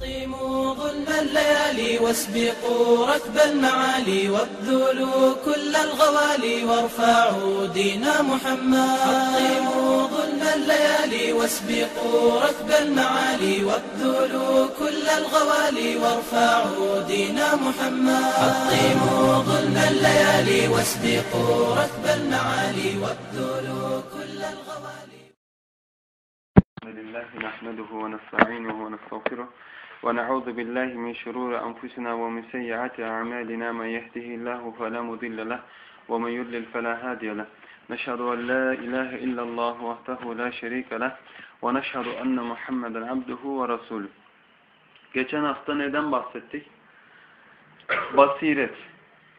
حطموا ظلم الليالي واسبقوا ركب المعالي وابذلوا كل الغوالي وارفعوا دين محمد. حطموا ظلم الليالي واسبقوا ركب المعالي وابذلوا كل الغوالي وارفعوا دين محمد. حطموا ظلم الليالي واسبقوا ركب المعالي وابذلوا كل الغوالي. الحمد لله نحمده ونستعينه ونستغفره ونعوذ بالله من شرور أنفسنا ومن سيئات أعمالنا من يهده الله فلا مضل له ومن يضلل فلا هادي له نشهد أن لا إله إلا الله وحده لا شريك له ونشهد أن محمدا عبده ورسوله Geçen hafta neden bahsettik? Basiret.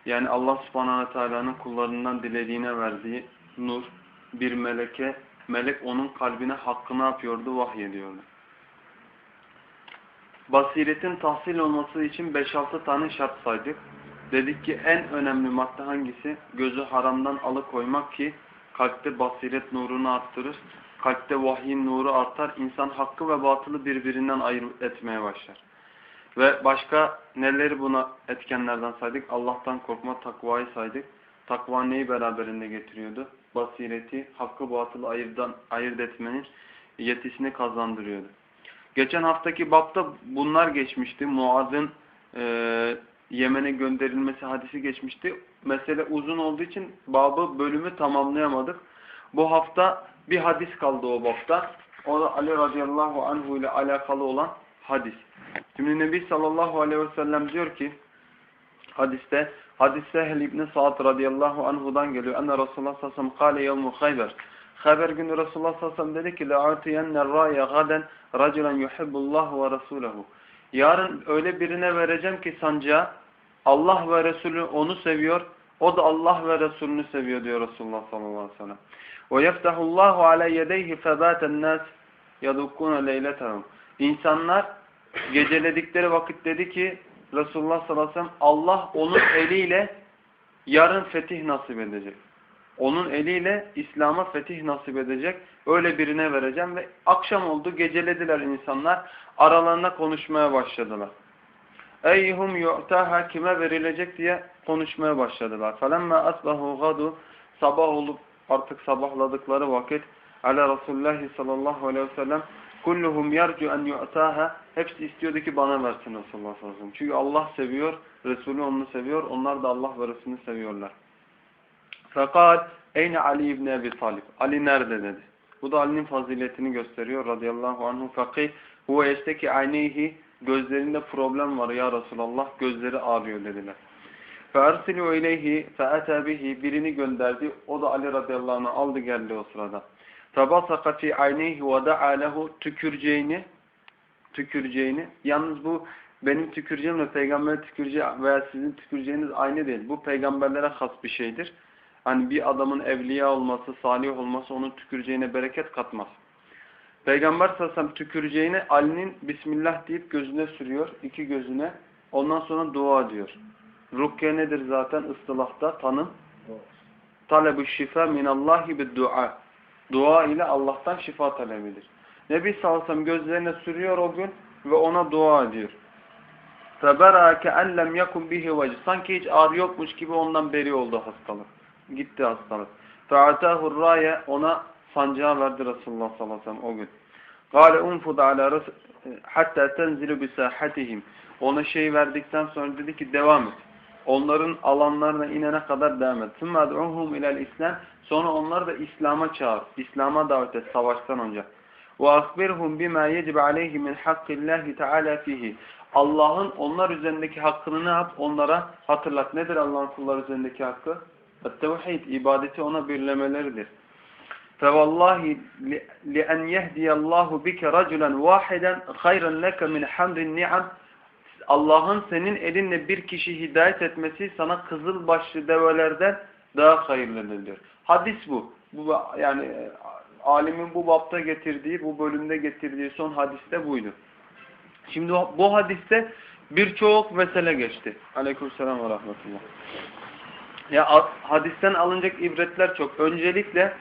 Yani Allah subhanahu teala'nın kullarından dilediğine verdiği nur, bir meleke, melek onun kalbine hakkını yapıyordu, vahyediyordu. Basiretin tahsil olması için 5-6 tane şart saydık. Dedik ki en önemli madde hangisi? Gözü haramdan alıkoymak ki kalpte basiret nurunu arttırır. Kalpte vahyin nuru artar. İnsan hakkı ve batılı birbirinden ayırt etmeye başlar. Ve başka neleri buna etkenlerden saydık? Allah'tan korkma, takvayı saydık. Takva neyi beraberinde getiriyordu? Basireti, hakkı batılı ayırdan, ayırt etmenin yetisini kazandırıyordu. Geçen haftaki bapta bunlar geçmişti. Muaz'ın e, Yemen'e gönderilmesi hadisi geçmişti. Mesele uzun olduğu için babı bölümü tamamlayamadık. Bu hafta bir hadis kaldı o bapta. O da Ali radıyallahu anhu ile alakalı olan hadis. Şimdi Nebi sallallahu aleyhi ve sellem diyor ki hadiste hadis Sehl ibn Sa'd radıyallahu anhudan geliyor. Enne Resulullah sallallahu aleyhi ve sellem kâle yevmu. Khayber günü Resulullah sallallahu aleyhi ve sellem dedi ki لَاَعْتِيَنَّ الرَّايَ غَدًا رَجُلًا يُحِبُّ اللّٰهُ وَرَسُولَهُ Yarın öyle birine vereceğim ki sancağı Allah ve Resulü onu seviyor. O da Allah ve Resulünü seviyor diyor Resulullah sallallahu aleyhi ve sellem. وَيَفْتَحُ اللّٰهُ عَلَى يَدَيْهِ فَبَاتَ النَّاسِ يَدُقُّونَ لَيْلَتَهُمْ İnsanlar geceledikleri vakit dedi ki Resulullah sallallahu aleyhi ve sellem Allah onun eliyle yarın fetih nasip edecek. Onun eliyle İslam'a fetih nasip edecek. Öyle birine vereceğim ve akşam oldu gecelediler insanlar. Aralarında konuşmaya başladılar. Eyyhum yu'taha kime verilecek diye konuşmaya başladılar. Felemme asbahu gadu sabah olup artık sabahladıkları vakit ala Resulullah sallallahu aleyhi ve sellem kulluhum yercu en yu'taha hepsi istiyordu ki bana versin Resulullah sallallahu aleyhi ve sellem. Çünkü Allah seviyor, Resulü onu seviyor. Onlar da Allah ve Resulünü seviyorlar. Fekal Eyne Ali İbni Ebi Talib. Ali nerede dedi. Bu da Ali'nin faziletini gösteriyor radıyallahu anhu. Fakih huve eşteki ayneyhi gözlerinde problem var ya Resulallah gözleri ağrıyor dediler. Fersili ileyhi feete bihi birini gönderdi. O da Ali radıyallahu anh'ı aldı geldi o sırada. Febasaka fi ayneyhi ve da'a lehu tüküreceğini tüküreceğini. Yalnız bu benim tüküreceğim ve peygamber tüküreceği veya sizin tüküreceğiniz aynı değil. Bu peygamberlere has bir şeydir. Hani bir adamın evliya olması, salih olması onun tüküreceğine bereket katmaz. Peygamber sallallahu aleyhi ve sellem tüküreceğini Ali'nin Bismillah deyip gözüne sürüyor. iki gözüne. Ondan sonra dua diyor. Rukke nedir zaten ıstılahta tanım? Taleb-i şifa minallahi bir dua. Dua ile Allah'tan şifa talebidir. Nebi sallallahu aleyhi ve sellem gözlerine sürüyor o gün ve ona dua ediyor. Febera ke en yakun bihi vecih. Sanki hiç ağrı yokmuş gibi ondan beri oldu hastalık. Gitti hastalık. فَاَعْتَاهُ الرَّايَ Ona sancağı verdi Resulullah sallallahu aleyhi ve sellem o gün. قَالَ اُنْفُدْ عَلَى hatta تَنْزِلُ بِسَاحَتِهِمْ Ona şey verdikten sonra dedi ki devam et. Onların alanlarına inene kadar devam et. ثُمَّ اَدْعُهُمْ اِلَى الْاِسْلَامِ Sonra onları da İslam'a çağır. İslam'a davet et savaştan önce. وَاَخْبِرْهُمْ بِمَا يَجِبْ عَلَيْهِ مِنْ حَقِّ اللّٰهِ تَعَالَى فِيهِ Allah'ın onlar üzerindeki hakkını ne yap? Onlara hatırlat. Nedir Allah'ın kullar üzerindeki hakkı? Tevhid, ibadeti ona birlemeleridir. فَوَاللّٰهِ لِأَنْ يَهْدِيَ اللّٰهُ بِكَ رَجُلًا وَاحِدًا خَيْرًا لَكَ مِنْ حَمْرِ النِّعَمِ Allah'ın senin elinle bir kişi hidayet etmesi sana kızıl başlı develerden daha hayırlıdır diyor. Hadis bu. bu yani e, alimin bu bapta getirdiği, bu bölümde getirdiği son hadiste buydu. Şimdi bu hadiste birçok mesele geçti. Aleykümselam ve rahmetullah. Ya hadisten alınacak ibretler çok. Öncelikle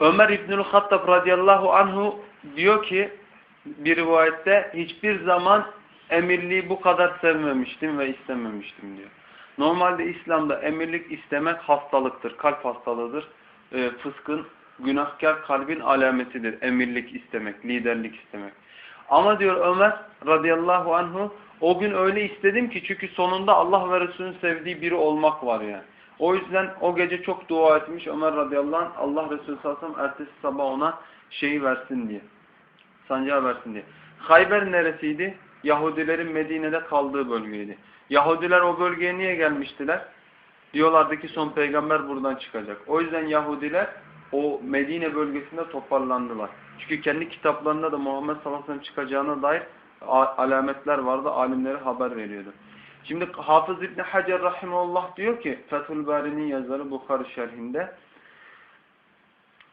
Ömer İbnül Hattab radıyallahu anhu diyor ki bir rivayette hiçbir zaman emirliği bu kadar sevmemiştim ve istememiştim diyor. Normalde İslam'da emirlik istemek hastalıktır, kalp hastalığıdır. E, fıskın, günahkar kalbin alametidir. Emirlik istemek, liderlik istemek. Ama diyor Ömer radıyallahu anhu o gün öyle istedim ki çünkü sonunda Allah ve Resulünün sevdiği biri olmak var yani. O yüzden o gece çok dua etmiş Ömer radıyallahu anh Allah Resulü sallallahu aleyhi ve sellem ertesi sabah ona şeyi versin diye. Sancağı versin diye. Hayber neresiydi? Yahudilerin Medine'de kaldığı bölgeydi. Yahudiler o bölgeye niye gelmiştiler? Diyorlardı ki son peygamber buradan çıkacak. O yüzden Yahudiler o Medine bölgesinde toparlandılar. Çünkü kendi kitaplarında da Muhammed sallallahu aleyhi ve sellem çıkacağına dair alametler vardı. Alimlere haber veriyordu. Şimdi Hafız İbni Hacer Rahimullah diyor ki Fethül Bari'nin yazarı Bukhari şerhinde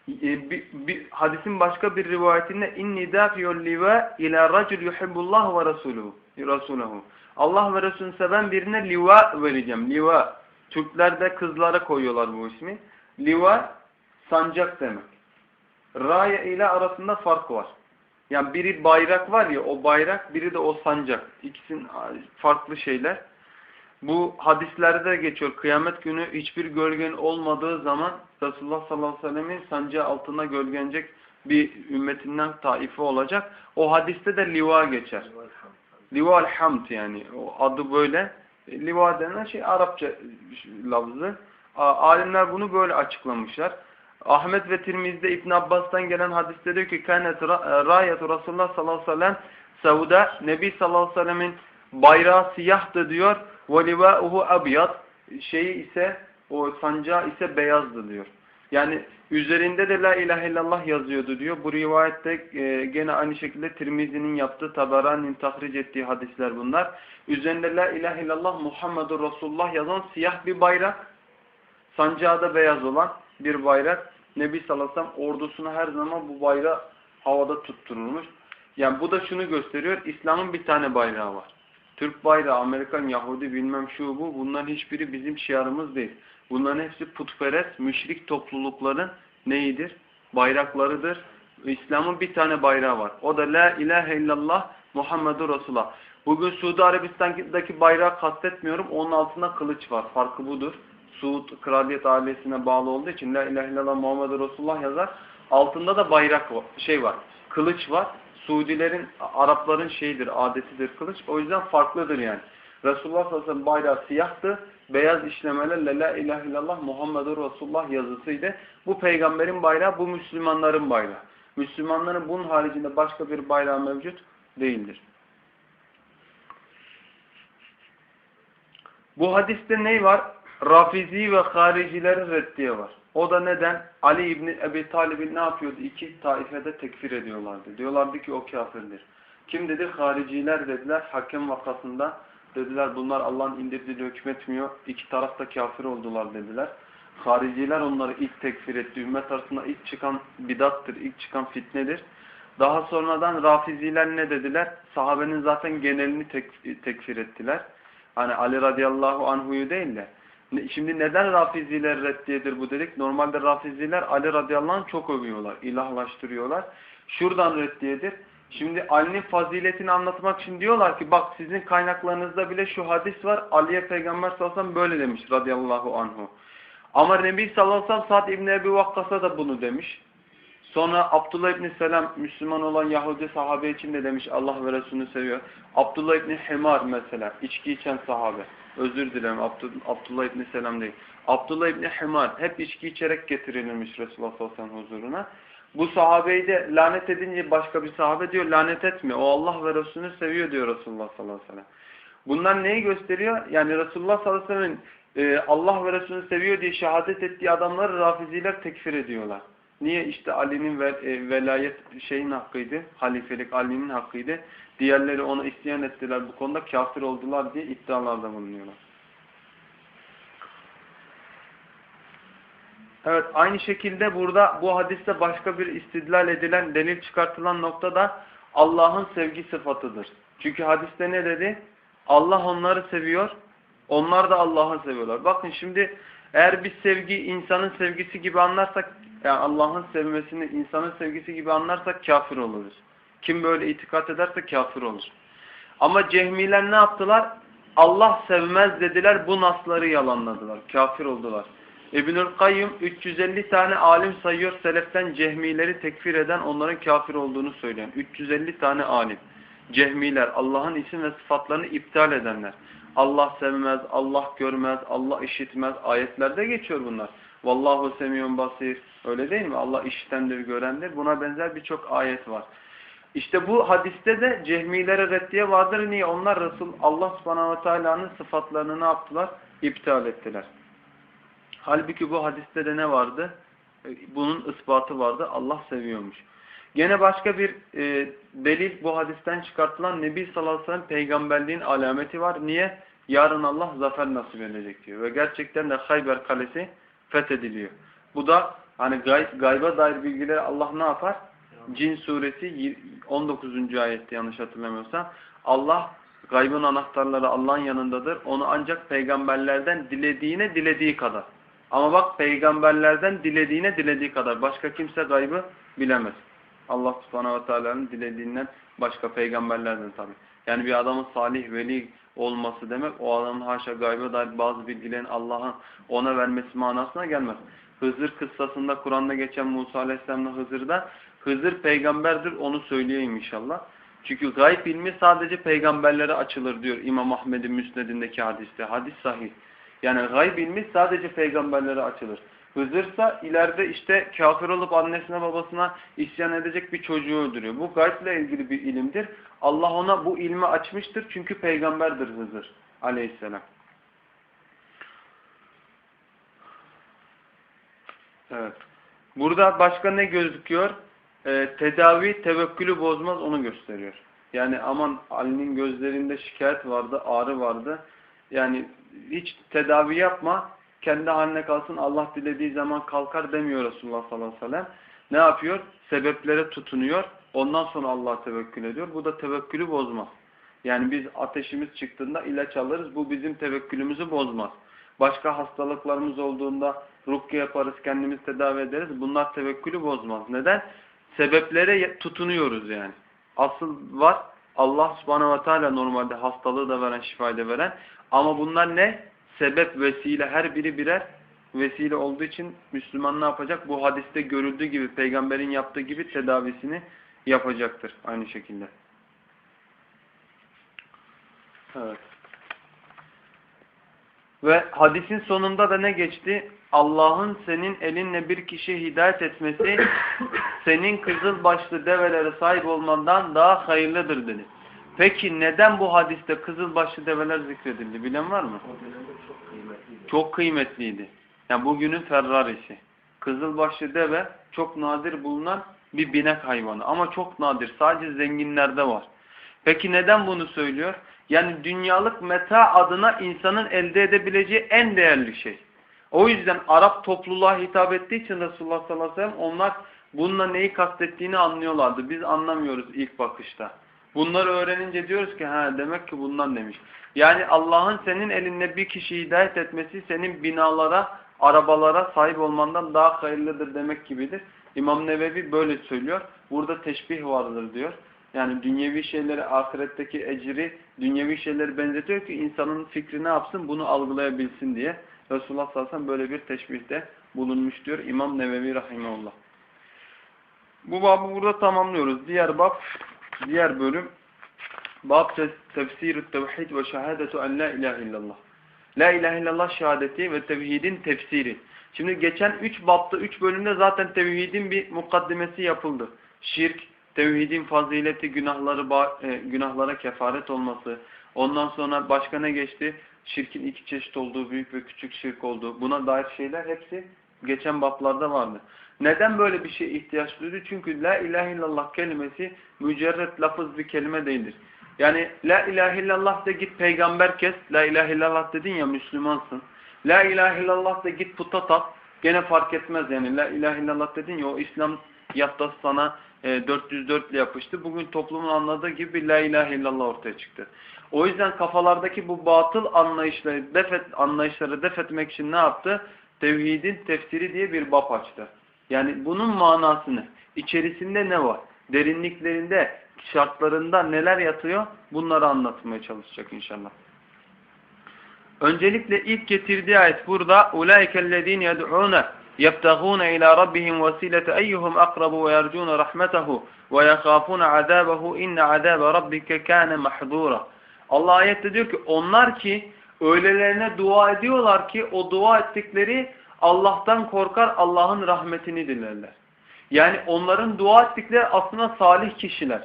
e, bir, bir, hadisin başka bir rivayetinde inni dafiyul liva ila racul yuhibbullah ve rasuluhu rasuluhu Allah ve Resulünü seven birine liva vereceğim. Liva. Türklerde kızlara koyuyorlar bu ismi. Liva sancak demek. Raya ile arasında fark var. Yani biri bayrak var ya o bayrak, biri de o sancak. İkisinin farklı şeyler. Bu hadislerde geçiyor. Kıyamet günü hiçbir gölgen olmadığı zaman Resulullah sallallahu aleyhi ve sellemin sancağı altına gölgenecek bir ümmetinden taife olacak. O hadiste de liva geçer. Liva hamd yani. O adı böyle. Liva denen şey Arapça lafzı. Alimler bunu böyle açıklamışlar. Ahmet ve Tirmiz'de İbn Abbas'tan gelen hadiste diyor ki kânet râyetu Resulullah sallallahu aleyhi ve sellem Sauda Nebi sallallahu aleyhi ve sellemin bayrağı siyahtı diyor. Ve livâuhu abyad şeyi ise o sancağı ise beyazdı diyor. Yani üzerinde de la ilahe illallah yazıyordu diyor. Bu rivayette e, gene aynı şekilde Tirmizi'nin yaptığı Tabarani'nin tahric ettiği hadisler bunlar. Üzerinde la ilahe illallah Muhammedur Resulullah yazan siyah bir bayrak. Sancağı da beyaz olan bir bayrak. Nebi sallallahu aleyhi ordusuna her zaman bu bayrağı havada tutturulmuş. Yani bu da şunu gösteriyor. İslam'ın bir tane bayrağı var. Türk bayrağı, Amerikan, Yahudi bilmem şu bu. Bunların hiçbiri bizim şiarımız değil. Bunların hepsi putperest, müşrik toplulukların neyidir? Bayraklarıdır. İslam'ın bir tane bayrağı var. O da La ilahe illallah Muhammedur Resulullah. Bugün Suudi Arabistan'daki bayrağı kastetmiyorum. Onun altında kılıç var. Farkı budur. Suud kraliyet ailesine bağlı olduğu için La ilahe illallah Muhammedur Resulullah yazar. Altında da bayrak şey var. Kılıç var. Suudilerin, Arapların şeyidir, adetidir kılıç. O yüzden farklıdır yani. Resulullah sallallahu aleyhi ve sellem bayrağı siyahtı. Beyaz işlemelerle La ilahe illallah Muhammedur Resulullah yazısıydı. Bu peygamberin bayrağı, bu Müslümanların bayrağı. Müslümanların bunun haricinde başka bir bayrağı mevcut değildir. Bu hadiste ne var? Rafizi ve haricilerin reddiye var. O da neden? Ali İbni Ebi Talib'i ne yapıyordu? İki taifede tekfir ediyorlardı. Diyorlardı ki o kafirdir. Kim dedi? Hariciler dediler. Hakem vakasında dediler bunlar Allah'ın indirdiğiyle hükmetmiyor. İki tarafta kafir oldular dediler. Hariciler onları ilk tekfir etti. Ümmet arasında ilk çıkan bidattır, ilk çıkan fitnedir. Daha sonradan Rafiziler ne dediler? Sahabenin zaten genelini tek, tekfir ettiler. Hani Ali radıyallahu anhuyu değil de. Şimdi neden Rafiziler reddiyedir bu dedik? Normalde Rafiziler Ali radıyallahu anh çok övüyorlar, ilahlaştırıyorlar. Şuradan reddiyedir. Şimdi Ali'nin faziletini anlatmak için diyorlar ki bak sizin kaynaklarınızda bile şu hadis var. Ali'ye Peygamber sallallahu aleyhi ve sellem böyle demiş radıyallahu anhu. Ama Nebi sallallahu aleyhi ve sellem Sa'd İbni Ebi Vakkas'a da bunu demiş. Sonra Abdullah İbni Selam Müslüman olan Yahudi sahabe için de demiş Allah ve Resulünü seviyor. Abdullah İbni Himar mesela içki içen sahabe. Özür dilerim Abdullah İbni Selam değil. Abdullah İbni Himar hep içki içerek getirilmiş Resulullah sallallahu aleyhi ve sellem huzuruna. Bu sahabeyi de lanet edince başka bir sahabe diyor lanet etme. O Allah ve Resulünü seviyor diyor Resulullah sallallahu aleyhi ve sellem. Bunlar neyi gösteriyor? Yani Resulullah sallallahu aleyhi ve sellem'in e, Allah ve Resulünü seviyor diye şehadet ettiği adamları rafiziler tekfir ediyorlar. Niye? İşte Ali'nin ve, e, velayet şeyin hakkıydı. Halifelik Ali'nin hakkıydı. Diğerleri ona isyan ettiler bu konuda kafir oldular diye iddialarda bulunuyorlar. Evet aynı şekilde burada bu hadiste başka bir istidlal edilen, delil çıkartılan nokta da Allah'ın sevgi sıfatıdır. Çünkü hadiste ne dedi? Allah onları seviyor, onlar da Allah'ı seviyorlar. Bakın şimdi eğer biz sevgi insanın sevgisi gibi anlarsak, yani Allah'ın sevmesini insanın sevgisi gibi anlarsak kafir oluruz. Kim böyle itikat ederse kafir olur. Ama cehmiler ne yaptılar? Allah sevmez dediler. Bu nasları yalanladılar. Kafir oldular. İbnül Kayyum 350 tane alim sayıyor. Seleften cehmileri tekfir eden onların kafir olduğunu söyleyen. 350 tane alim. Cehmiler Allah'ın isim ve sıfatlarını iptal edenler. Allah sevmez, Allah görmez, Allah işitmez. Ayetlerde geçiyor bunlar. Vallahu semiyun basir. Öyle değil mi? Allah işitendir, görendir. Buna benzer birçok ayet var. İşte bu hadiste de cehmilere reddiye vardır. Niye? Onlar Resul Allah subhanahu ve teala'nın sıfatlarını ne yaptılar? İptal ettiler. Halbuki bu hadiste de ne vardı? E, Bunun ispatı vardı. Allah seviyormuş. Gene başka bir e, delil bu hadisten çıkartılan Nebi sallallahu aleyhi ve sellem peygamberliğin alameti var. Niye? Yarın Allah zafer nasip edecek diyor. Ve gerçekten de Hayber Kalesi fethediliyor. Bu da hani gayb, gayba dair bilgileri Allah ne yapar? Cin suresi 19. ayette yanlış hatırlamıyorsam. Allah gaybın anahtarları Allah'ın yanındadır. Onu ancak peygamberlerden dilediğine dilediği kadar. Ama bak peygamberlerden dilediğine dilediği kadar. Başka kimse gaybı bilemez. Allah subhanahu ve teala'nın dilediğinden başka peygamberlerden tabi. Yani bir adamın salih, veli olması demek o adamın haşa gaybe dair bazı bilgilerin Allah'ın ona vermesi manasına gelmez. Hızır kıssasında Kur'an'da geçen Musa Aleyhisselam'la Hızır'da Hızır peygamberdir onu söyleyeyim inşallah. Çünkü gayb ilmi sadece peygamberlere açılır diyor İmam Ahmed'in müsnedindeki hadiste. Hadis sahih. Yani gayb ilmi sadece peygamberlere açılır. Hızırsa ileride işte kafir olup annesine babasına isyan edecek bir çocuğu öldürüyor. Bu gayble ilgili bir ilimdir. Allah ona bu ilmi açmıştır çünkü peygamberdir Hızır aleyhisselam. Evet. Burada başka ne gözüküyor? Ee, tedavi tevekkülü bozmaz onu gösteriyor. Yani aman Ali'nin gözlerinde şikayet vardı, ağrı vardı. Yani hiç tedavi yapma, kendi haline kalsın Allah dilediği zaman kalkar demiyor Resulullah sallallahu aleyhi ve sellem. Ne yapıyor? Sebeplere tutunuyor. Ondan sonra Allah'a tevekkül ediyor. Bu da tevekkülü bozmaz. Yani biz ateşimiz çıktığında ilaç alırız. Bu bizim tevekkülümüzü bozmaz. Başka hastalıklarımız olduğunda rukiye yaparız, kendimiz tedavi ederiz. Bunlar tevekkülü bozmaz. Neden? Sebeplere tutunuyoruz yani. Asıl var Allah subhanehu ve teala normalde hastalığı da veren, şifayı da veren. Ama bunlar ne? Sebep, vesile her biri birer vesile olduğu için Müslüman ne yapacak? Bu hadiste görüldüğü gibi, peygamberin yaptığı gibi tedavisini yapacaktır aynı şekilde. Evet. Ve hadisin sonunda da ne geçti? Allah'ın senin elinle bir kişiye hidayet etmesi senin kızıl başlı develere sahip olmandan daha hayırlıdır dedi. Peki neden bu hadiste kızıl başlı develer zikredildi? Bilen var mı? Çok kıymetliydi. Çok kıymetliydi. Yani bugünün Ferrari'si. Kızılbaşlı deve çok nadir bulunan bir binek hayvanı. Ama çok nadir. Sadece zenginlerde var. Peki neden bunu söylüyor? Yani dünyalık meta adına insanın elde edebileceği en değerli şey. O yüzden Arap topluluğa hitap ettiği için Resulullah sallallahu aleyhi ve sellem onlar bununla neyi kastettiğini anlıyorlardı. Biz anlamıyoruz ilk bakışta. Bunları öğrenince diyoruz ki ha demek ki bundan demiş. Yani Allah'ın senin elinde bir kişi hidayet etmesi senin binalara, arabalara sahip olmandan daha hayırlıdır demek gibidir. İmam Nevevi böyle söylüyor. Burada teşbih vardır diyor. Yani dünyevi şeyleri, ahiretteki ecri, dünyevi şeyleri benzetiyor ki insanın fikri ne yapsın bunu algılayabilsin diye. Resulullah sallallahu aleyhi böyle bir teşbihte bulunmuş diyor İmam Nevevi Rahimahullah. Bu babı burada tamamlıyoruz. Diğer bab, diğer bölüm bab tefsirü tevhid ve şehadetu en la ilahe illallah. La ilahe illallah şehadeti ve tevhidin tefsiri. Şimdi geçen 3 babda 3 bölümde zaten tevhidin bir mukaddimesi yapıldı. Şirk, tevhidin fazileti, günahları e, günahlara kefaret olması. Ondan sonra başka ne geçti? Şirkin iki çeşit olduğu, büyük ve küçük şirk olduğu. Buna dair şeyler hepsi geçen bablarda vardı. Neden böyle bir şey ihtiyaç duydu? Çünkü la ilahe illallah kelimesi mücerret lafız bir kelime değildir. Yani la ilahe illallah de git peygamber kes. La ilahe illallah dedin ya Müslümansın. La ilahe illallah de git puta tap. Gene fark etmez yani. La ilahe illallah dedin ya o İslam yaftası sana e, 404 ile yapıştı. Bugün toplumun anladığı gibi la ilahe illallah ortaya çıktı. O yüzden kafalardaki bu batıl anlayışları defet, anlayışları def etmek için ne yaptı? Tevhidin tefsiri diye bir bab açtı. Yani bunun manasını, içerisinde ne var? Derinliklerinde şartlarında neler yatıyor bunları anlatmaya çalışacak inşallah. Öncelikle ilk getirdiği ayet burada اُولَٰئِكَ الَّذ۪ينَ يَدْعُونَ يَبْتَغُونَ إِلَى رَبِّهِمْ وَسِيلَةَ اَيُّهُمْ أَقْرَبُ وَيَرْجُونَ رَحْمَتَهُ وَيَخَافُونَ عَذَابَهُ اِنَّ عَذَابَ رَبِّكَ كَانَ مَحْذُورًا Allah ayette diyor ki onlar ki öylelerine dua ediyorlar ki o dua ettikleri Allah'tan korkar Allah'ın rahmetini dilerler. Yani onların dua ettikleri aslında salih kişiler.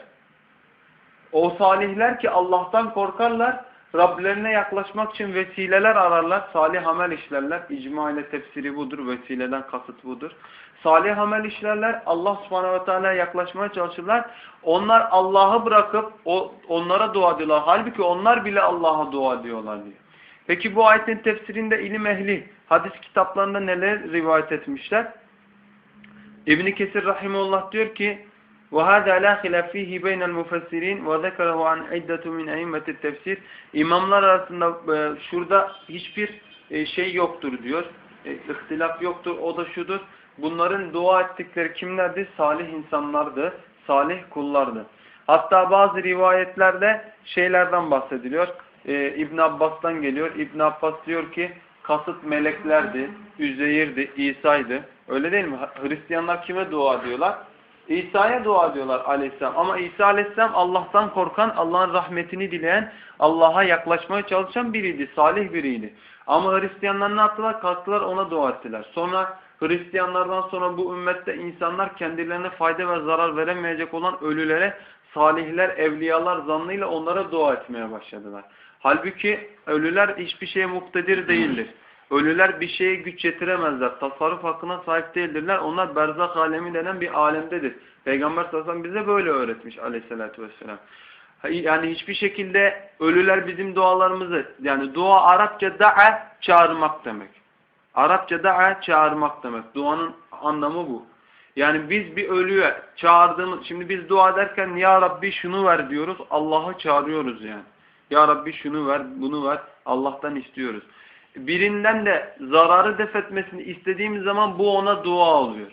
O salihler ki Allah'tan korkarlar, Rablerine yaklaşmak için vesileler ararlar, salih amel işlerler. İcma ile tefsiri budur, vesileden kasıt budur. Salih amel işlerler, Allah subhanehu ve teala'ya yaklaşmaya çalışırlar. Onlar Allah'ı bırakıp o, onlara dua ediyorlar. Halbuki onlar bile Allah'a dua ediyorlar diyor. Peki bu ayetin tefsirinde ilim ehli, hadis kitaplarında neler rivayet etmişler? İbn Kesir rahimullah diyor ki: "Ve hada la hilaf fihi beyne'l mufessirin ve zekerahu an iddetu min a'immetit tefsir." İmamlar arasında e, şurada hiçbir e, şey yoktur diyor. E, ihtilaf yoktur. O da şudur. Bunların dua ettikleri kimlerdi? Salih insanlardı. Salih kullardı. Hatta bazı rivayetlerde şeylerden bahsediliyor. Ee, İbn Abbas'tan geliyor. İbn Abbas diyor ki kasıt meleklerdi, Üzeyir'di, İsa'ydı. Öyle değil mi? Hristiyanlar kime dua ediyorlar? İsa'ya dua ediyorlar aleyhisselam. Ama İsa aleyhisselam Allah'tan korkan, Allah'ın rahmetini dileyen, Allah'a yaklaşmaya çalışan biriydi, salih biriydi. Ama Hristiyanlar ne yaptılar? Kalktılar ona dua ettiler. Sonra Hristiyanlardan sonra bu ümmette insanlar kendilerine fayda ve zarar veremeyecek olan ölülere salihler, evliyalar zannıyla onlara dua etmeye başladılar. Halbuki ölüler hiçbir şeye muktedir değildir. Ölüler bir şeye güç yetiremezler. Tasarruf hakkına sahip değildirler. Onlar berzak alemi denen bir alemdedir. Peygamber sallallahu bize böyle öğretmiş aleyhissalatü vesselam. Yani hiçbir şekilde ölüler bizim dualarımızı yani dua Arapça da'a çağırmak demek. Arapça da'a çağırmak demek. Duanın anlamı bu. Yani biz bir ölüye çağırdığımız şimdi biz dua ederken ya Rabbi şunu ver diyoruz. Allah'ı çağırıyoruz yani. Ya Rabbi şunu ver, bunu ver. Allah'tan istiyoruz birinden de zararı def etmesini istediğimiz zaman bu ona dua oluyor.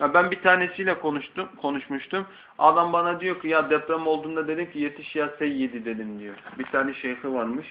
Ya ben bir tanesiyle konuştum, konuşmuştum. Adam bana diyor ki ya deprem olduğunda dedim ki yetiş ya seyyidi dedim diyor. Bir tane şeyhi varmış.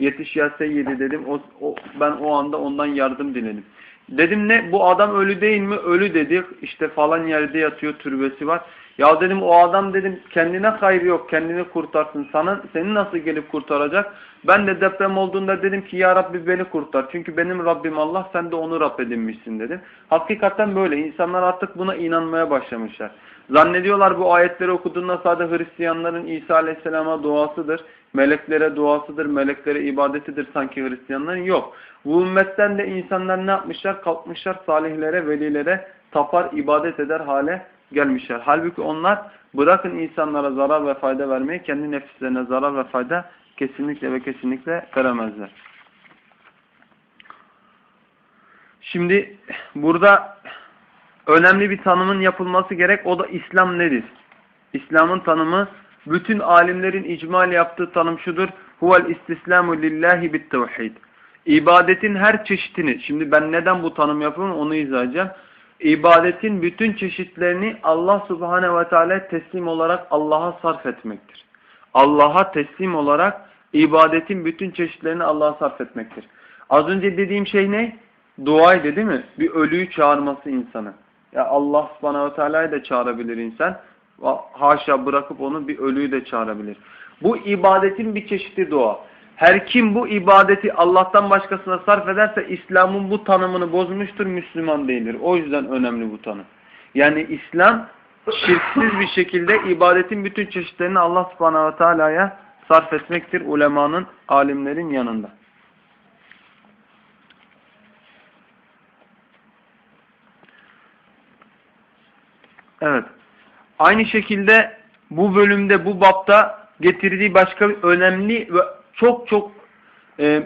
Yetiş ya seyyidi dedim. O, o, ben o anda ondan yardım diledim. Dedim ne bu adam ölü değil mi? Ölü dedik. İşte falan yerde yatıyor türbesi var. Ya dedim o adam dedim kendine hayrı yok. Kendini kurtarsın. Sana, seni nasıl gelip kurtaracak? Ben de deprem olduğunda dedim ki ya Rabbi beni kurtar. Çünkü benim Rabbim Allah sen de onu Rab edinmişsin dedim. Hakikaten böyle. İnsanlar artık buna inanmaya başlamışlar. Zannediyorlar bu ayetleri okuduğunda sadece Hristiyanların İsa Aleyhisselam'a duasıdır. Meleklere duasıdır, meleklere ibadetidir sanki Hristiyanların. Yok. Bu ümmetten de insanlar ne yapmışlar? Kalkmışlar salihlere, velilere tapar, ibadet eder hale gelmişler. Halbuki onlar bırakın insanlara zarar ve fayda vermeyi, kendi nefislerine zarar ve fayda kesinlikle ve kesinlikle veremezler. Şimdi burada önemli bir tanımın yapılması gerek. O da İslam nedir? İslam'ın tanımı bütün alimlerin icmal yaptığı tanım şudur. Huvel istislamu lillahi bit tevhid. İbadetin her çeşitini, şimdi ben neden bu tanım yapıyorum onu izah edeceğim. İbadetin bütün çeşitlerini Allah subhanehu ve teala teslim olarak Allah'a sarf etmektir. Allah'a teslim olarak ibadetin bütün çeşitlerini Allah'a sarf etmektir. Az önce dediğim şey ne? Duaydı değil mi? Bir ölüyü çağırması insanı. Ya Allah subhanehu ve teala'yı da çağırabilir insan. Haşa bırakıp onu bir ölüyü de çağırabilir. Bu ibadetin bir çeşidi dua. Her kim bu ibadeti Allah'tan başkasına sarf ederse İslam'ın bu tanımını bozmuştur, Müslüman değildir. O yüzden önemli bu tanım. Yani İslam şirksiz bir şekilde ibadetin bütün çeşitlerini Allah subhanahu ve teala'ya sarf etmektir ulemanın, alimlerin yanında. Evet. Aynı şekilde bu bölümde, bu bapta getirdiği başka önemli ve çok çok e,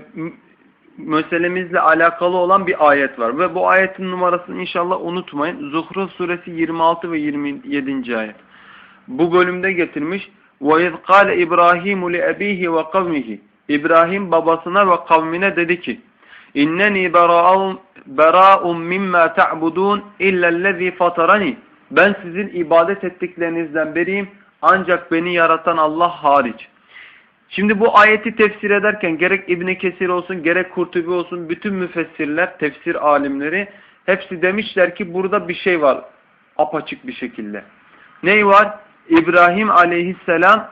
meselemizle alakalı olan bir ayet var. Ve bu ayetin numarasını inşallah unutmayın. Zuhruf suresi 26 ve 27. ayet. Bu bölümde getirmiş. وَاِذْ قَالَ إِبْرَاهِيمُ لِأَب۪يهِ وَقَوْمِهِ İbrahim babasına ve kavmine dedi ki İnneni bera'un mimma ta'budun illa allazi fatarani. Ben sizin ibadet ettiklerinizden beriyim Ancak beni yaratan Allah hariç. Şimdi bu ayeti tefsir ederken gerek İbn Kesir olsun gerek Kurtubi olsun bütün müfessirler, tefsir alimleri hepsi demişler ki burada bir şey var apaçık bir şekilde. Ney var? İbrahim aleyhisselam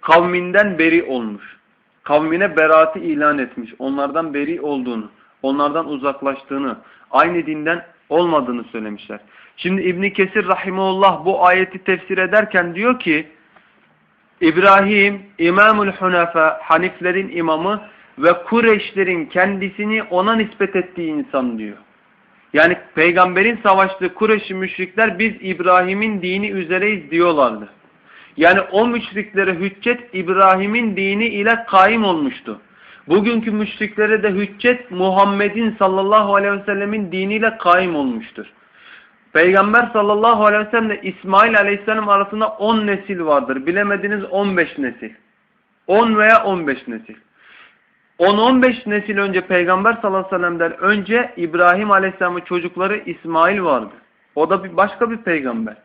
kavminden beri olmuş. Kavmine beraati ilan etmiş. Onlardan beri olduğunu, onlardan uzaklaştığını, aynı dinden olmadığını söylemişler. Şimdi İbn Kesir rahimullah bu ayeti tefsir ederken diyor ki İbrahim İmamul Hunafa Haniflerin imamı ve Kureyşlerin kendisini ona nispet ettiği insan diyor. Yani peygamberin savaştığı Kureyşli müşrikler biz İbrahim'in dini üzereyiz diyorlardı. Yani o müşriklere hüccet İbrahim'in dini ile kaim olmuştu. Bugünkü müşriklere de hüccet Muhammed'in sallallahu aleyhi ve sellemin diniyle kaim olmuştur. Peygamber sallallahu aleyhi ve sellem ile İsmail aleyhisselam arasında 10 nesil vardır. Bilemediniz 15 nesil. 10 veya 15 nesil. 10-15 nesil önce Peygamber sallallahu aleyhi ve sellem'den önce İbrahim aleyhisselamın çocukları İsmail vardı. O da bir başka bir peygamber.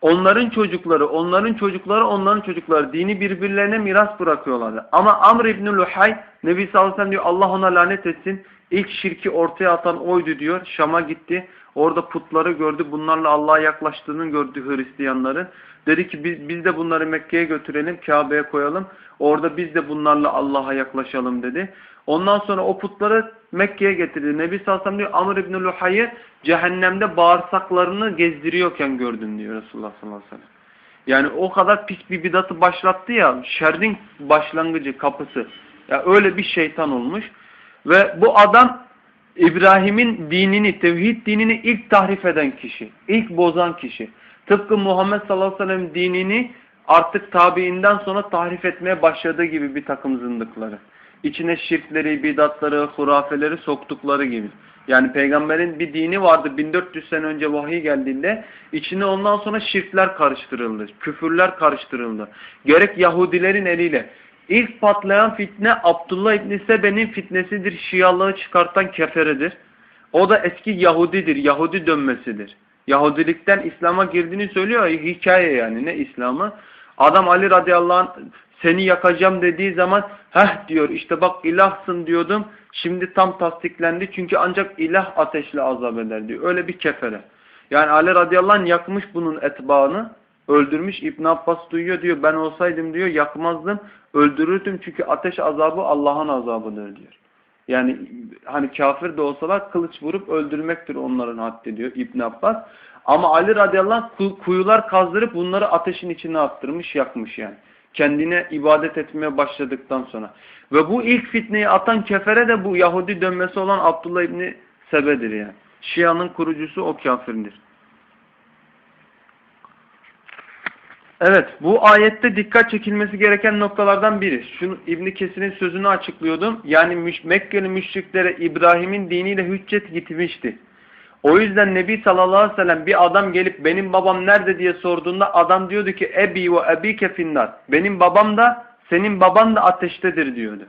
Onların çocukları, onların çocukları, onların çocukları dini birbirlerine miras bırakıyorlardı. Ama Amr İbni Luhay, Nebi sallallahu aleyhi ve sellem diyor Allah ona lanet etsin. İlk şirki ortaya atan oydu diyor. Şam'a gitti. Orada putları gördü. Bunlarla Allah'a yaklaştığını gördü Hristiyanların. Dedi ki biz, biz de bunları Mekke'ye götürelim, Kabe'ye koyalım. Orada biz de bunlarla Allah'a yaklaşalım dedi. Ondan sonra o putları Mekke'ye getirdi. Nebi sallallahu diyor Amr İbni Luhay'ı cehennemde bağırsaklarını gezdiriyorken gördün diyor Resulullah sallallahu aleyhi ve sellem. Yani o kadar pis bir bidatı başlattı ya, şerrin başlangıcı, kapısı. Ya öyle bir şeytan olmuş. Ve bu adam İbrahim'in dinini, tevhid dinini ilk tahrif eden kişi, ilk bozan kişi. Tıpkı Muhammed sallallahu aleyhi ve sellem dinini artık tabiinden sonra tahrif etmeye başladığı gibi bir takım zındıkları. İçine şirkleri, bidatları, hurafeleri soktukları gibi. Yani peygamberin bir dini vardı 1400 sene önce vahiy geldiğinde içine ondan sonra şirkler karıştırıldı, küfürler karıştırıldı. Gerek Yahudilerin eliyle. İlk patlayan fitne Abdullah İbni Sebe'nin fitnesidir. Şialığı çıkartan keferedir. O da eski Yahudidir. Yahudi dönmesidir. Yahudilikten İslam'a girdiğini söylüyor. Hikaye yani ne İslam'ı. Adam Ali radıyallahu anh seni yakacağım dediği zaman heh diyor işte bak ilahsın diyordum. Şimdi tam tasdiklendi. Çünkü ancak ilah ateşle azap eder diyor. Öyle bir kefere. Yani Ali radıyallahu anh yakmış bunun etbaını. Öldürmüş İbn Abbas duyuyor diyor ben olsaydım diyor yakmazdım öldürürdüm çünkü ateş azabı Allah'ın azabıdır diyor. Yani hani kafir de olsalar kılıç vurup öldürmektir onların haddi diyor İbn Abbas. Ama Ali radıyallahu anh kuyular kazdırıp bunları ateşin içine attırmış yakmış yani. Kendine ibadet etmeye başladıktan sonra. Ve bu ilk fitneyi atan kefere de bu Yahudi dönmesi olan Abdullah İbni Sebe'dir yani. Şia'nın kurucusu o kafirdir. Evet, bu ayette dikkat çekilmesi gereken noktalardan biri. Şunu İbn Kesir'in sözünü açıklıyordum. Yani Mekkeli müşriklere İbrahim'in diniyle hüccet gitmişti. O yüzden Nebi sallallahu aleyhi ve sellem bir adam gelip benim babam nerede diye sorduğunda adam diyordu ki ebi ve ebike finnar. Benim babam da senin baban da ateştedir diyordu.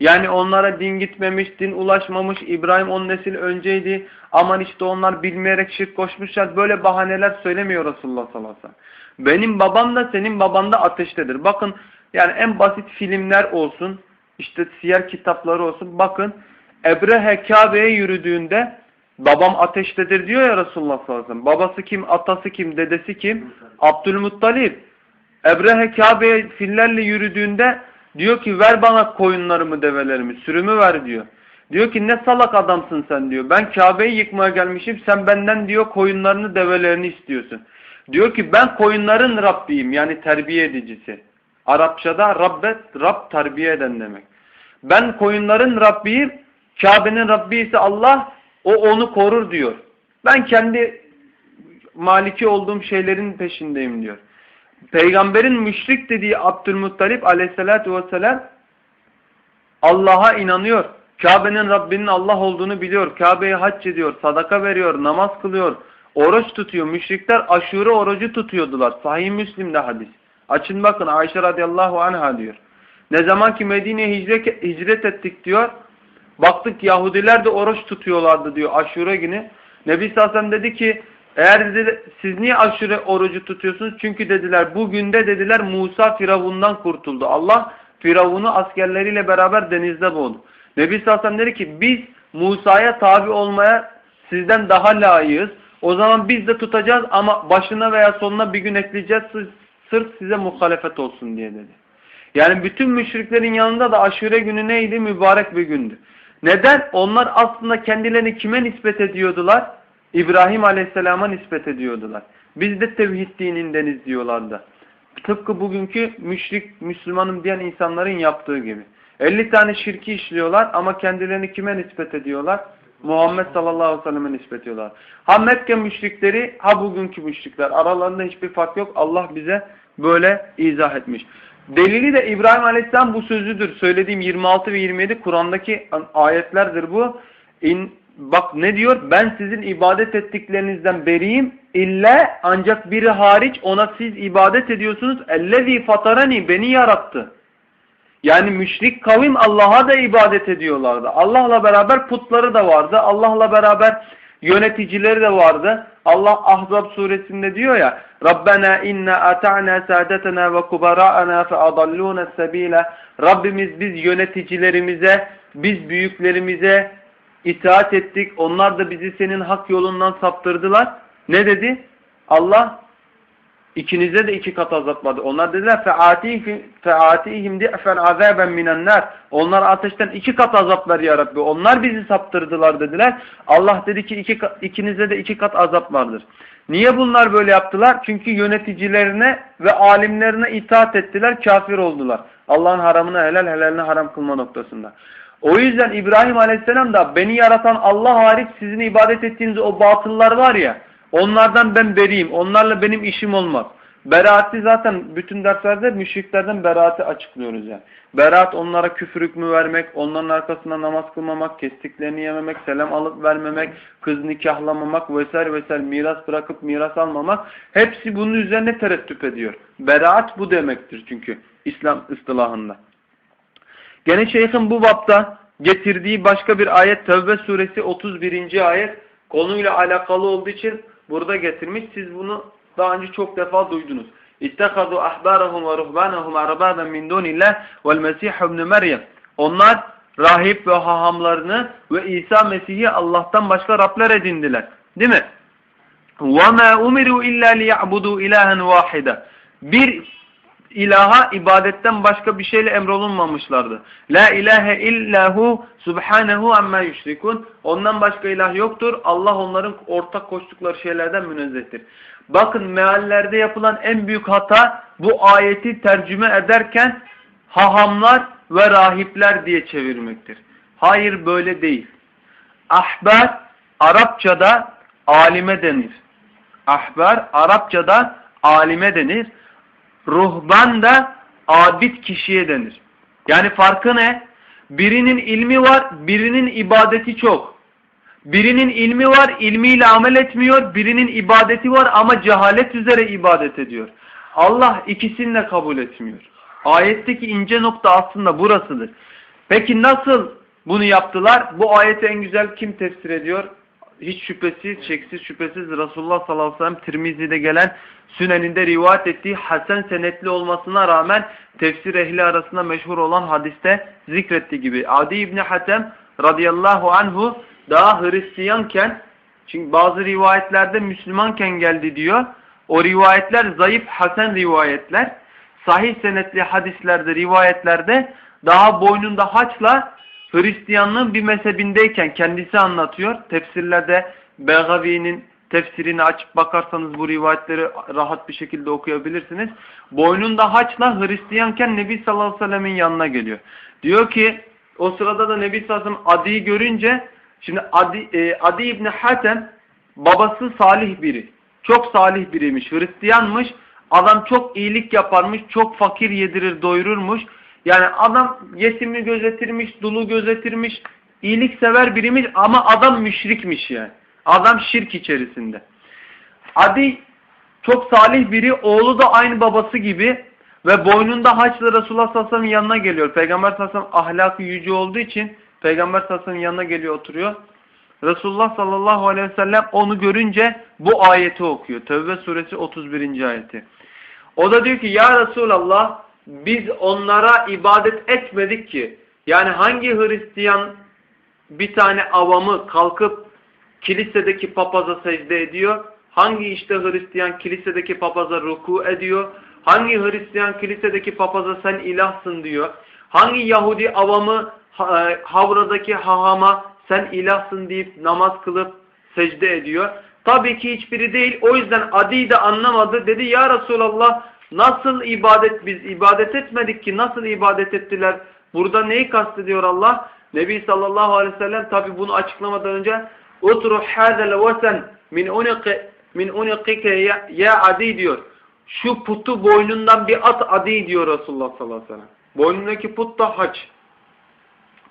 Yani onlara din gitmemiş, din ulaşmamış, İbrahim on nesil önceydi. Aman işte onlar bilmeyerek şirk koşmuşlar. Böyle bahaneler söylemiyor Resulullah sallallahu aleyhi ve sellem. Benim babam da senin baban da ateştedir. Bakın yani en basit filmler olsun, işte siyer kitapları olsun. Bakın Ebrehe Kabe'ye yürüdüğünde babam ateştedir diyor ya Resulullah sallallahu aleyhi ve sellem. Babası kim, atası kim, dedesi kim? Abdülmuttalip. Ebrehe Kabe'ye fillerle yürüdüğünde diyor ki ver bana koyunlarımı, develerimi, sürümü ver diyor. Diyor ki ne salak adamsın sen diyor. Ben Kabe'yi yıkmaya gelmişim. Sen benden diyor koyunlarını, develerini istiyorsun. Diyor ki ben koyunların Rabbiyim yani terbiye edicisi. Arapçada Rabbet, Rab terbiye eden demek. Ben koyunların Rabbiyim, Kabe'nin Rabbi ise Allah, o onu korur diyor. Ben kendi maliki olduğum şeylerin peşindeyim diyor. Peygamberin müşrik dediği Abdülmuttalip aleyhissalatü vesselam Allah'a inanıyor. Kabe'nin Rabbinin Allah olduğunu biliyor. Kabe'yi hac ediyor, sadaka veriyor, namaz kılıyor, oruç tutuyor. Müşrikler aşure orucu tutuyordular. Sahih Müslim'de hadis. Açın bakın Ayşe radıyallahu anha diyor. Ne zaman ki Medine'ye hicret, hicret ettik diyor. Baktık Yahudiler de oruç tutuyorlardı diyor aşure günü. Nebi Sassam dedi ki Eğer dedi, siz niye aşure orucu tutuyorsunuz? Çünkü dediler bugün de dediler Musa Firavun'dan kurtuldu. Allah Firavun'u askerleriyle beraber denizde boğdu. Nebi sellem dedi ki biz Musa'ya tabi olmaya sizden daha layığız. O zaman biz de tutacağız ama başına veya sonuna bir gün ekleyeceğiz sırf- size muhalefet olsun diye dedi. Yani bütün müşriklerin yanında da aşure günü neydi? Mübarek bir gündü. Neden? Onlar aslında kendilerini kime nispet ediyordular? İbrahim Aleyhisselam'a nispet ediyordular. Biz de tevhid dinindeniz diyorlardı. Tıpkı bugünkü müşrik, Müslümanım diyen insanların yaptığı gibi. 50 tane şirki işliyorlar ama kendilerini kime nispet ediyorlar? Muhammed sallallahu aleyhi ve selleme nispet ediyorlar. Ha Mekke müşrikleri, ha bugünkü müşrikler. Aralarında hiçbir fark yok. Allah bize böyle izah etmiş. Delili de İbrahim Aleyhisselam bu sözüdür. Söylediğim 26 ve 27 Kur'an'daki ayetlerdir bu. İn, bak ne diyor? Ben sizin ibadet ettiklerinizden beriyim. İlle ancak biri hariç ona siz ibadet ediyorsunuz. Ellezî fatarani beni yarattı. Yani müşrik kavim Allah'a da ibadet ediyorlardı. Allah'la beraber putları da vardı. Allah'la beraber yöneticileri de vardı. Allah Ahzab suresinde diyor ya Rabbena inna ata'na saadetena ve kubara'ana fe adalluna sebila Rabbimiz biz yöneticilerimize, biz büyüklerimize itaat ettik. Onlar da bizi senin hak yolundan saptırdılar. Ne dedi? Allah İkinize de iki kat azapmadı. Onlar dediler fe'atihim di'fen azaben minen nar. Onlar ateşten iki kat azaplar ya Rabbi. Onlar bizi saptırdılar dediler. Allah dedi ki iki, ikinize de iki kat azap vardır. Niye bunlar böyle yaptılar? Çünkü yöneticilerine ve alimlerine itaat ettiler, kafir oldular. Allah'ın haramını helal, helalini haram kılma noktasında. O yüzden İbrahim Aleyhisselam da beni yaratan Allah hariç sizin ibadet ettiğiniz o batıllar var ya, Onlardan ben beriyim. Onlarla benim işim olmaz. Beraati zaten bütün derslerde müşriklerden beraati açıklıyoruz yani. Beraat onlara küfür hükmü vermek, onların arkasında namaz kılmamak, kestiklerini yememek, selam alıp vermemek, kız nikahlamamak vesaire vesaire miras bırakıp miras almamak. Hepsi bunun üzerine tereddüt ediyor. Beraat bu demektir çünkü İslam ıstılahında. Gene şeyhin bu bapta getirdiği başka bir ayet Tevbe suresi 31. ayet konuyla alakalı olduğu için burada getirmiş. Siz bunu daha önce çok defa duydunuz. İttekadu ahbarahum ve ruhbanahum arbaben min dunillah vel mesih ibn Meryem. Onlar rahip ve hahamlarını ve İsa Mesih'i Allah'tan başka Rabler edindiler. Değil mi? وَمَا اُمِرُوا اِلَّا لِيَعْبُدُوا اِلَٰهًا وَاحِدًا Bir ilaha ibadetten başka bir şeyle emrolunmamışlardı. La ilahe illahu subhanehu amma yüşrikun. Ondan başka ilah yoktur. Allah onların ortak koştukları şeylerden münezzehtir. Bakın meallerde yapılan en büyük hata bu ayeti tercüme ederken hahamlar ve rahipler diye çevirmektir. Hayır böyle değil. Ahbar Arapçada alime denir. Ahbar Arapçada alime denir. Ruhban da abid kişiye denir. Yani farkı ne? Birinin ilmi var, birinin ibadeti çok. Birinin ilmi var, ilmiyle amel etmiyor. Birinin ibadeti var ama cehalet üzere ibadet ediyor. Allah ikisini de kabul etmiyor. Ayetteki ince nokta aslında burasıdır. Peki nasıl bunu yaptılar? Bu ayeti en güzel kim tefsir ediyor? Hiç şüphesiz, şeksiz şüphesiz Resulullah sallallahu aleyhi ve sellem Tirmizi'de gelen Sünen'inde rivayet ettiği Hasan senetli olmasına rağmen tefsir ehli arasında meşhur olan hadiste zikrettiği gibi. Adi İbni Hatem radıyallahu anhu daha Hristiyanken çünkü bazı rivayetlerde Müslümanken geldi diyor. O rivayetler zayıf Hasan rivayetler. Sahih senetli hadislerde, rivayetlerde daha boynunda haçla Hristiyanlığın bir mezhebindeyken kendisi anlatıyor. Tefsirlerde Begavi'nin tefsirini açıp bakarsanız bu rivayetleri rahat bir şekilde okuyabilirsiniz. Boynunda haçla Hristiyanken Nebi sallallahu aleyhi ve sellemin yanına geliyor. Diyor ki o sırada da Nebi sallallahu aleyhi ve sellem Adi'yi görünce şimdi Adi, e, Adi İbni Hatem babası salih biri. Çok salih biriymiş. Hristiyanmış. Adam çok iyilik yaparmış. Çok fakir yedirir doyururmuş. Yani adam yetimi gözetirmiş, dulu gözetirmiş, iyilik sever biriymiş ama adam müşrikmiş yani. Adam şirk içerisinde. Adi çok salih biri, oğlu da aynı babası gibi ve boynunda haçla Resulullah sallallahu yanına geliyor. Peygamber sallallahu ahlakı yüce olduğu için Peygamber sallallahu yanına geliyor oturuyor. Resulullah sallallahu aleyhi ve sellem onu görünce bu ayeti okuyor. Tevbe suresi 31. ayeti. O da diyor ki ya Resulallah biz onlara ibadet etmedik ki. Yani hangi Hristiyan bir tane avamı kalkıp kilisedeki papaza secde ediyor? Hangi işte Hristiyan kilisedeki papaza ruku ediyor? Hangi Hristiyan kilisedeki papaza sen ilahsın diyor? Hangi Yahudi avamı e, havradaki hahama sen ilahsın deyip namaz kılıp secde ediyor? Tabii ki hiçbiri değil. O yüzden Adi de anlamadı. Dedi ya Resulallah nasıl ibadet biz ibadet etmedik ki nasıl ibadet ettiler? Burada neyi kastediyor Allah? Nebi sallallahu aleyhi ve sellem tabi bunu açıklamadan önce utruh hadel vesen min uniqi min uniqike ya, ya adi diyor. Şu putu boynundan bir at adi diyor Resulullah sallallahu aleyhi ve sellem. Boynundaki put da haç.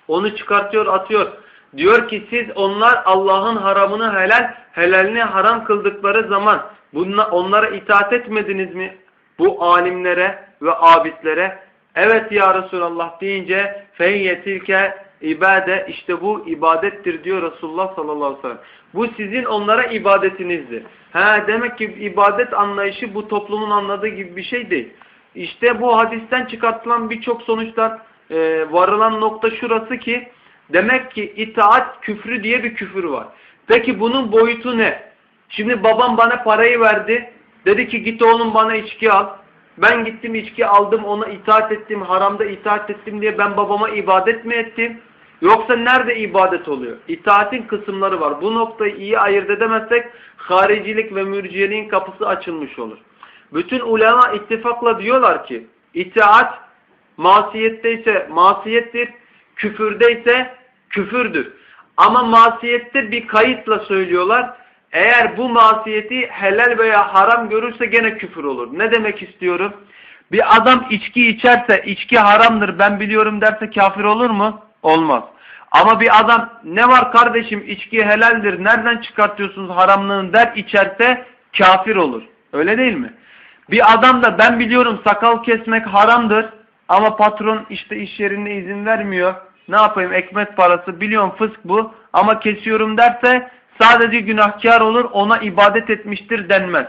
Onu çıkartıyor atıyor. Diyor ki siz onlar Allah'ın haramını helal, helalini haram kıldıkları zaman bunla, onlara itaat etmediniz mi? Bu alimlere ve abidlere evet ya Resulallah deyince feyyetilke ibade işte bu ibadettir diyor Resulullah sallallahu aleyhi ve sellem. Bu sizin onlara ibadetinizdir. Ha demek ki ibadet anlayışı bu toplumun anladığı gibi bir şey değil. İşte bu hadisten çıkartılan birçok sonuçlar e, varılan nokta şurası ki demek ki itaat küfrü diye bir küfür var. Peki bunun boyutu ne? Şimdi babam bana parayı verdi. Dedi ki git oğlum bana içki al. Ben gittim içki aldım ona itaat ettim. Haramda itaat ettim diye ben babama ibadet mi ettim? Yoksa nerede ibadet oluyor? İtaatin kısımları var. Bu noktayı iyi ayırt edemezsek haricilik ve mürciyeliğin kapısı açılmış olur. Bütün ulema ittifakla diyorlar ki itaat masiyetteyse masiyettir, küfürdeyse küfürdür. Ama masiyette bir kayıtla söylüyorlar. Eğer bu masiyeti helal veya haram görürse gene küfür olur. Ne demek istiyorum? Bir adam içki içerse içki haramdır ben biliyorum derse kafir olur mu? Olmaz. Ama bir adam ne var kardeşim içki helaldir nereden çıkartıyorsunuz haramlığını der içerse kafir olur. Öyle değil mi? Bir adam da ben biliyorum sakal kesmek haramdır ama patron işte iş yerinde izin vermiyor. Ne yapayım ekmek parası biliyorum fısk bu ama kesiyorum derse sadece günahkar olur ona ibadet etmiştir denmez.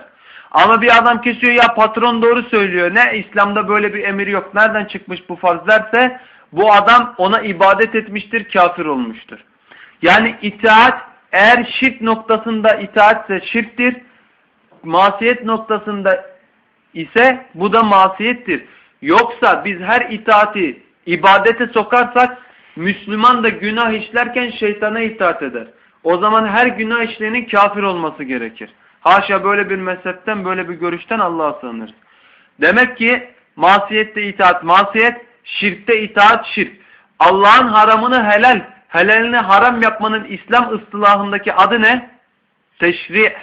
Ama bir adam kesiyor ya patron doğru söylüyor ne İslam'da böyle bir emir yok nereden çıkmış bu farz bu adam ona ibadet etmiştir kafir olmuştur. Yani itaat eğer şirk noktasında itaatse şirktir masiyet noktasında ise bu da masiyettir. Yoksa biz her itaati ibadete sokarsak Müslüman da günah işlerken şeytana itaat eder. O zaman her günah işleyenin kafir olması gerekir. Haşa böyle bir mezhepten böyle bir görüşten Allah'a sığınırız. Demek ki masiyette itaat masiyet, şirkte itaat şirk. Allah'ın haramını helal, helalini haram yapmanın İslam ıstılahındaki adı ne? Teşri'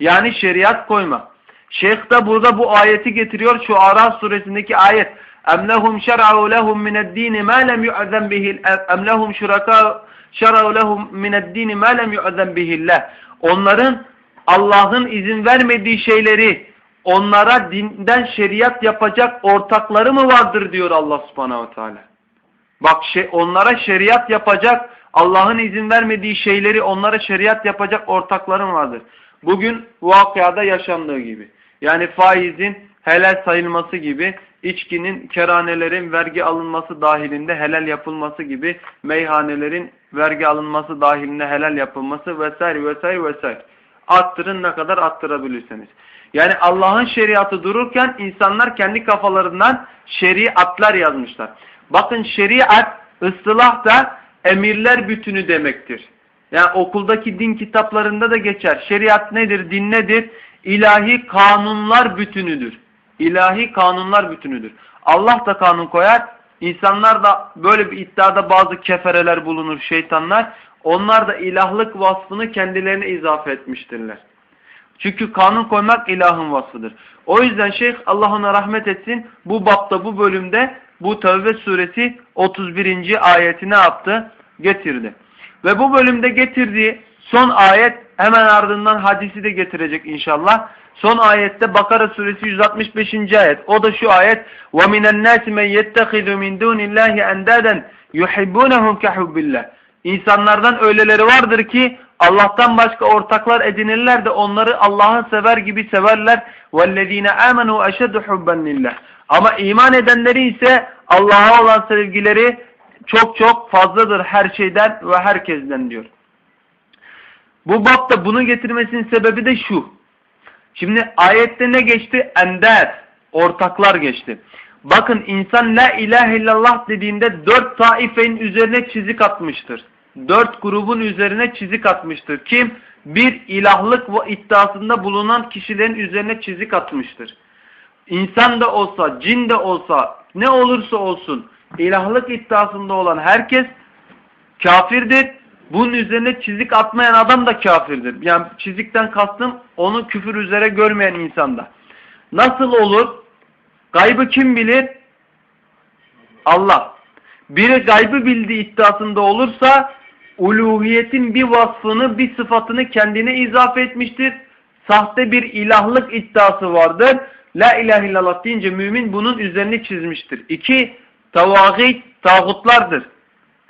yani şeriat koyma. Şeyh de burada bu ayeti getiriyor şu Araf suresindeki ayet. اَمْ لَهُمْ شَرَعُوا لَهُمْ مِنَ الدِّينِ مَا لَمْ يُعْذَنْ بِهِ اَمْ لَهُمْ شُرَكَاءُ şerau lehum mine'd-din ma lem yu'zen. Onların Allah'ın izin vermediği şeyleri onlara dinden şeriat yapacak ortakları mı vardır diyor Allah subhanahu teala. Bak şey, onlara şeriat yapacak Allah'ın izin vermediği şeyleri onlara şeriat yapacak ortakları mı vardır. Bugün vakıada yaşandığı gibi. Yani faizin helal sayılması gibi, içkinin, keranelerin vergi alınması dahilinde helal yapılması gibi, meyhanelerin vergi alınması dahilinde helal yapılması vesaire vesaire vesaire. Arttırın ne kadar arttırabilirseniz. Yani Allah'ın şeriatı dururken insanlar kendi kafalarından şeriatlar yazmışlar. Bakın şeriat ıslah da emirler bütünü demektir. Yani okuldaki din kitaplarında da geçer. Şeriat nedir, din nedir? İlahi kanunlar bütünüdür. İlahi kanunlar bütünüdür. Allah da kanun koyar. İnsanlar da böyle bir iddiada bazı kefereler bulunur şeytanlar. Onlar da ilahlık vasfını kendilerine izafe etmiştirler. Çünkü kanun koymak ilahın vasfıdır. O yüzden şeyh Allah ona rahmet etsin bu bapta bu bölümde bu Tevbe suresi 31. ayeti ne yaptı? Getirdi. Ve bu bölümde getirdiği son ayet hemen ardından hadisi de getirecek inşallah. Son ayette Bakara suresi 165. ayet. O da şu ayet. وَمِنَ النَّاسِ مَنْ يَتَّخِذُ مِنْ دُونِ اللّٰهِ اَنْدَادًا يُحِبُّونَهُمْ كَحُبِّ اللّٰهِ İnsanlardan öyleleri vardır ki Allah'tan başka ortaklar edinirler de onları Allah'ı sever gibi severler. وَالَّذ۪ينَ آمَنُوا اَشَدُ حُبًّا لِلّٰهِ Ama iman edenleri ise Allah'a olan sevgileri çok çok fazladır her şeyden ve herkesten diyor. Bu bapta bunu getirmesinin sebebi de şu. Şimdi ayette ne geçti? Ender, ortaklar geçti. Bakın insan la ilahe illallah dediğinde dört taifenin üzerine çizik atmıştır. Dört grubun üzerine çizik atmıştır. Kim? Bir ilahlık ve iddiasında bulunan kişilerin üzerine çizik atmıştır. İnsan da olsa, cin de olsa, ne olursa olsun ilahlık iddiasında olan herkes kafirdir. Bunun üzerine çizik atmayan adam da kafirdir. Yani çizikten kastım onu küfür üzere görmeyen insanda. Nasıl olur? Gaybı kim bilir? Allah. Biri gaybı bildiği iddiasında olursa uluhiyetin bir vasfını, bir sıfatını kendine izafe etmiştir. Sahte bir ilahlık iddiası vardır. La ilahe illallah deyince mümin bunun üzerine çizmiştir. İki, tavagit, tağutlardır.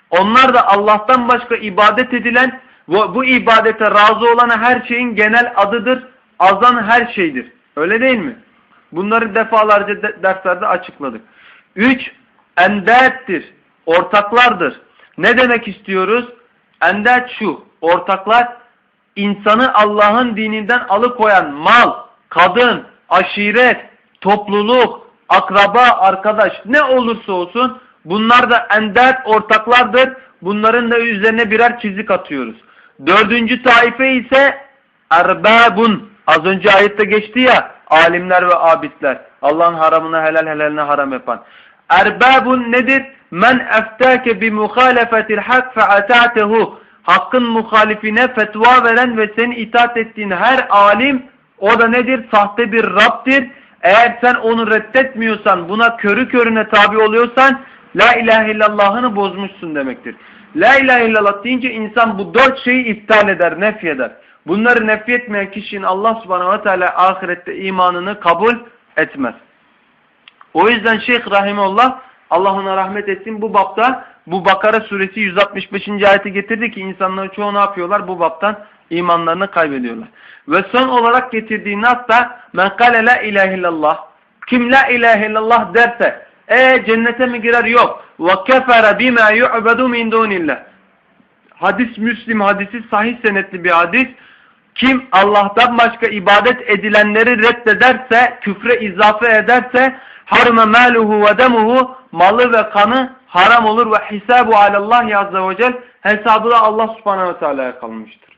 Onlar da Allah'tan başka ibadet edilen ve bu ibadete razı olan her şeyin genel adıdır. Azan her şeydir. Öyle değil mi? Bunları defalarca de derslerde açıkladık. Üç, endettir. Ortaklardır. Ne demek istiyoruz? Endet şu. Ortaklar insanı Allah'ın dininden alıkoyan mal, kadın, aşiret, topluluk, akraba, arkadaş ne olursa olsun bunlar da endet ortaklardır. Bunların da üzerine birer çizik atıyoruz. Dördüncü taife ise erbabun. Az önce ayette geçti ya alimler ve abidler. Allah'ın haramını helal helaline haram yapan. Erbabun nedir? Men eftake bi muhalefetil hak fe ata'tehu. Hakkın muhalifine fetva veren ve seni itaat ettiğin her alim o da nedir? Sahte bir Rab'dir. Eğer sen onu reddetmiyorsan, buna körü körüne tabi oluyorsan La ilahe illallah'ını bozmuşsun demektir. La ilahe illallah deyince insan bu dört şeyi iptal eder, nefyeder. Bunları nefyetmeyen kişinin Allah subhanahu ve teala ahirette imanını kabul etmez. O yüzden Şeyh Rahimullah Allah ona rahmet etsin bu bapta bu Bakara suresi 165. ayeti getirdi ki insanların çoğu ne yapıyorlar? Bu baptan imanlarını kaybediyorlar. Ve son olarak getirdiği nas da men kale la ilahe illallah kim la ilahe illallah derse e cennete mi girer? Yok. Ve kefere bima yu'bedu min dunillah. Hadis Müslim hadisi sahih senetli bir hadis. Kim Allah'tan başka ibadet edilenleri reddederse, küfre izafe ederse harma maluhu ve demuhu malı ve kanı haram olur ve hisabu alallah azze ve cel hesabı da Allah subhanahu ve teala'ya kalmıştır.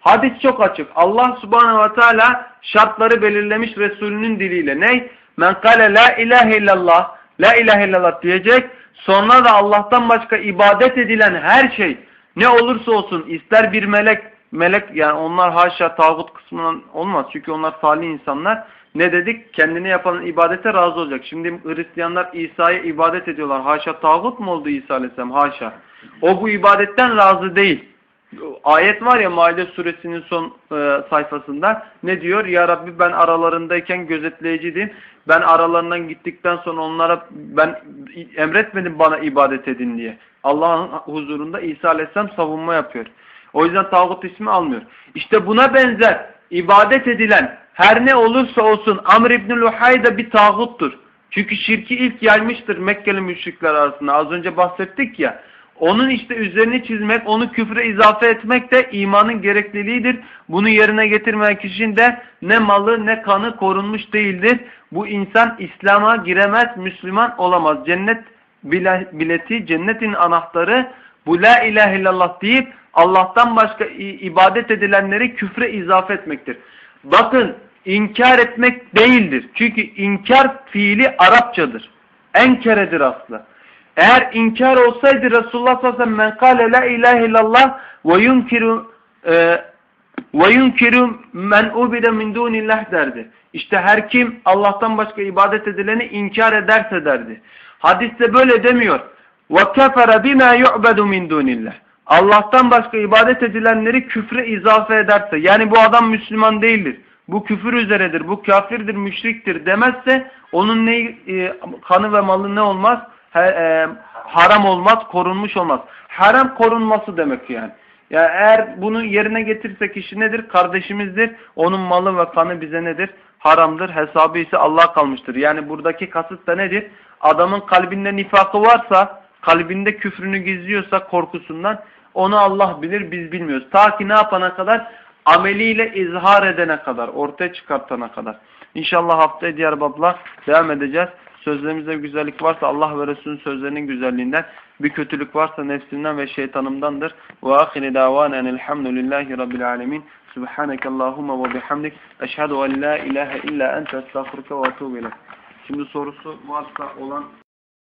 Hadis çok açık. Allah subhanahu ve teala şartları belirlemiş Resulünün diliyle. Ne? Men kale la ilahe illallah la ilahe illallah diyecek. Sonra da Allah'tan başka ibadet edilen her şey ne olursa olsun ister bir melek melek yani onlar haşa tağut kısmından olmaz. Çünkü onlar salih insanlar. Ne dedik? Kendini yapan ibadete razı olacak. Şimdi Hristiyanlar İsa'ya ibadet ediyorlar. Haşa tağut mu oldu İsa Aleyhisselam? Haşa. O bu ibadetten razı değil. Ayet var ya Maide suresinin son e, sayfasında ne diyor? Ya Rabbi ben aralarındayken gözetleyiciydim. Ben aralarından gittikten sonra onlara ben emretmedim bana ibadet edin diye. Allah'ın huzurunda İsa Aleyhisselam savunma yapıyor. O yüzden tağut ismi almıyor. İşte buna benzer ibadet edilen her ne olursa olsun Amr İbn-i Luhay da bir tağuttur. Çünkü şirki ilk yaymıştır Mekkeli müşrikler arasında. Az önce bahsettik ya. Onun işte üzerini çizmek, onu küfre izafe etmek de imanın gerekliliğidir. Bunu yerine getirmeyen kişinin de ne malı ne kanı korunmuş değildir. Bu insan İslam'a giremez, Müslüman olamaz. Cennet bileti, cennetin anahtarı bu la ilahe illallah deyip Allah'tan başka ibadet edilenleri küfre izafe etmektir. Bakın inkar etmek değildir. Çünkü inkar fiili Arapçadır. Enkeredir aslı. Eğer inkar olsaydı Resulullah sallallahu aleyhi ve sellem men kâle la ilahe illallah ve yunkiru e, ve yunkiru men ubide min dunillah derdi. İşte her kim Allah'tan başka ibadet edileni inkar ederse derdi. Hadiste böyle demiyor. Ve kefere bima yu'bedu min dunillah. Allah'tan başka ibadet edilenleri küfre izafe ederse yani bu adam Müslüman değildir. Bu küfür üzeredir, bu kafirdir, müşriktir demezse onun ne e, kanı ve malı ne olmaz? E, haram olmaz, korunmuş olmaz. Haram korunması demek yani. Ya eğer bunu yerine getirse kişi nedir? Kardeşimizdir. Onun malı ve kanı bize nedir? Haramdır. Hesabı ise Allah'a kalmıştır. Yani buradaki kasıt da nedir? Adamın kalbinde nifakı varsa, kalbinde küfrünü gizliyorsa korkusundan onu Allah bilir biz bilmiyoruz. Ta ki ne yapana kadar? Ameliyle izhar edene kadar, ortaya çıkartana kadar. İnşallah haftaya diğer babla devam edeceğiz. Sözlerimizde güzellik varsa Allah ve Resulünün sözlerinin güzelliğinden, bir kötülük varsa nefsinden ve şeytanımdandır. Ve ahire davanen elhamdülillahi rabbil alemin. Subhaneke Allahumma ve bihamdik. Eşhedü en la ilahe illa ente estağfurke ve ileyk. Şimdi sorusu varsa olan